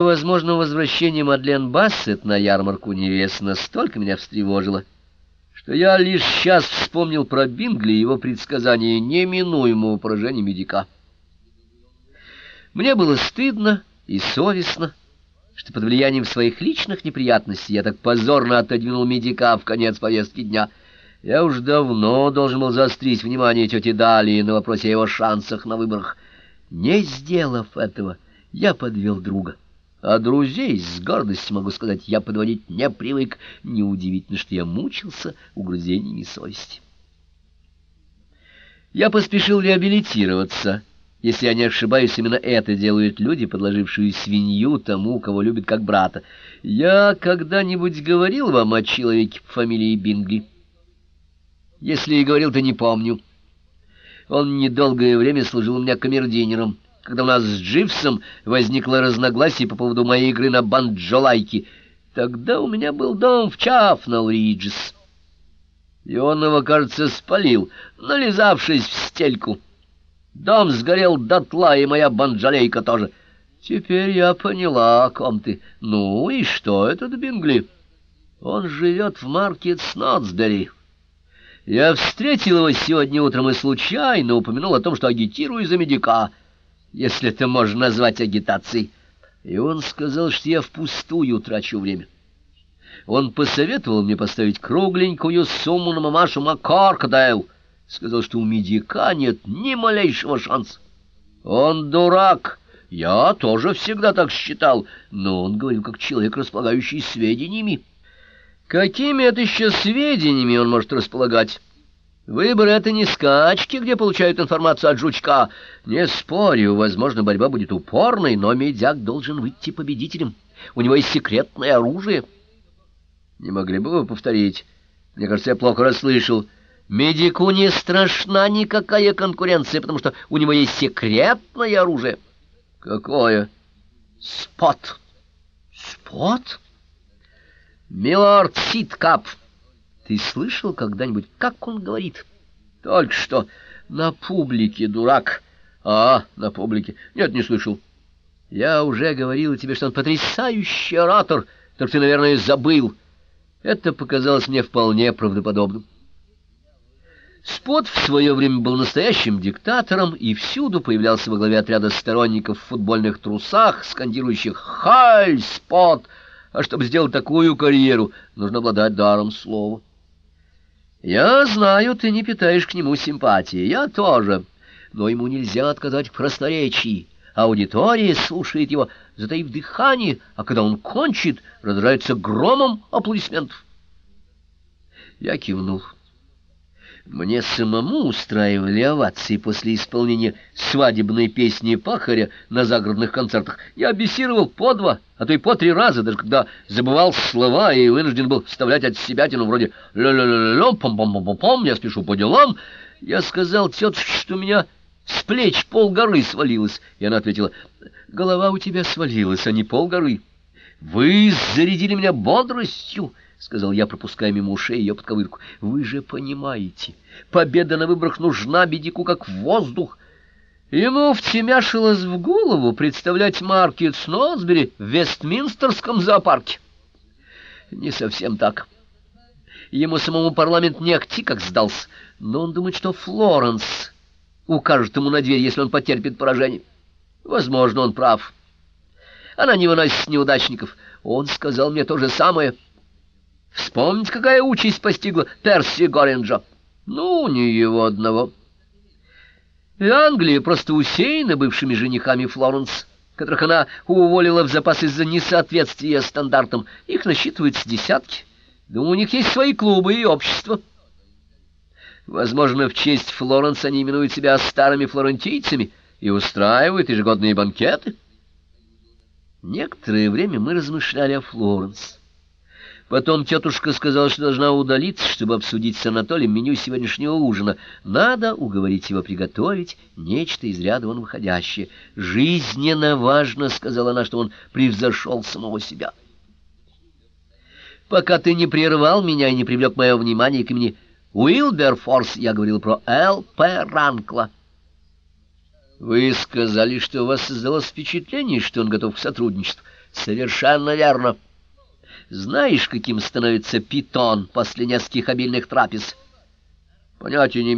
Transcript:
Возможно, возвращение Мадлен Бассет на ярмарку невест настолько меня встревожило, что я лишь сейчас вспомнил про Бингли и его предсказание неминуемого поражения медика. Мне было стыдно и совестно, что под влиянием своих личных неприятностей я так позорно отодвинул медика в конец повестки дня. Я уж давно должен был заострить внимание тети Далии на вопросе о его шансах на выборах. Не сделав этого, я подвел друга. А друзей, с гордостью могу сказать, я подводить не привык. Неудивительно, что я мучился угрызениями совести. Я поспешил реабилитироваться. Если я не ошибаюсь, именно это делают люди, подложившие свинью тому, кого любят как брата. Я когда-нибудь говорил вам о человеке по фамилии Бингли? Если и говорил, то не помню. Он недолгое время служил у меня камердинером когда у нас с Дживсом возникло разногласие по поводу моей игры на банджолайке. Тогда у меня был дом в Чафнал-Риджес. И он его, кажется, спалил, нализавшись в стельку. Дом сгорел дотла, и моя банджолейка тоже. Теперь я поняла, о ком ты. Ну и что этот Бингли? Он живет в маркет Снотсбери. Я встретил его сегодня утром и случайно упомянул о том, что агитирую за медика — если это можно назвать агитацией. И он сказал, что я впустую трачу время. Он посоветовал мне поставить кругленькую сумму на мамашу Маккоркдайл. Сказал, что у медика нет ни малейшего шанса. Он дурак. Я тоже всегда так считал, но он говорил как человек, располагающий сведениями. Какими это еще сведениями он может располагать? Выбор — это не скачки, где получают информацию от жучка. Не спорю, возможно, борьба будет упорной, но медяк должен выйти победителем. У него есть секретное оружие. Не могли бы вы повторить? Мне кажется, я плохо расслышал. Медику не страшна никакая конкуренция, потому что у него есть секретное оружие. Какое? Спот. Спот? Милорд Ситкап. Ты слышал когда-нибудь, как он говорит? Только что на публике, дурак. А, на публике. Нет, не слышал. Я уже говорил тебе, что он потрясающий оратор, только ты, наверное, забыл. Это показалось мне вполне правдоподобным. Спот в свое время был настоящим диктатором и всюду появлялся во главе отряда сторонников в футбольных трусах, скандирующих «Халь, Спот!» А чтобы сделать такую карьеру, нужно обладать даром слова. Я знаю, ты не питаешь к нему симпатии, я тоже, но ему нельзя отказать в красноречии. Аудитория слушает его, затаив дыхание, а когда он кончит, разражается громом аплодисментов. Я кивнул. Мне самому устраивали овации после исполнения свадебной песни пахаря на загородных концертах. Я бесировал по два, а то и по три раза, даже когда забывал слова и вынужден был вставлять от себя тяну вроде «ля-ля-ля-ля, пом-пом-пом-пом, я спешу по делам». Я сказал тетушке, что у меня с плеч полгоры свалилось, и она ответила «Голова у тебя свалилась, а не полгоры. Вы зарядили меня бодростью». — сказал я, пропуская мимо ушей ее подковырку. — Вы же понимаете, победа на выборах нужна бедику как воздух. Ему втемяшилось в голову представлять маркет Снотсбери в Вестминстерском зоопарке. Не совсем так. Ему самому парламент не акти как сдался, но он думает, что Флоренс укажет ему на дверь, если он потерпит поражение. Возможно, он прав. Она не выносит неудачников. Он сказал мне то же самое — Вспомните, какая участь постигла Перси Горинджа. Ну, не его одного. И Англия просто усеяна бывшими женихами Флоренс, которых она уволила в запас из-за несоответствия стандартам. Их насчитывается десятки. Думаю, у них есть свои клубы и общества. Возможно, в честь Флоренс они именуют себя старыми флорентийцами и устраивают ежегодные банкеты. Некоторое время мы размышляли о Флоренс. Потом тетушка сказала, что должна удалиться, чтобы обсудить с Анатолием меню сегодняшнего ужина. Надо уговорить его приготовить нечто из ряда вон выходящее. «Жизненно важно», — сказала она, что он превзошел самого себя. «Пока ты не прервал меня и не привлек мое внимание к имени Уилберфорс, я говорил про Л.П. Ранкла». «Вы сказали, что у вас создалось впечатление, что он готов к сотрудничеству». Совершенно верно. Знаешь, каким становится питон после нескольких обильных трапез? Понятия не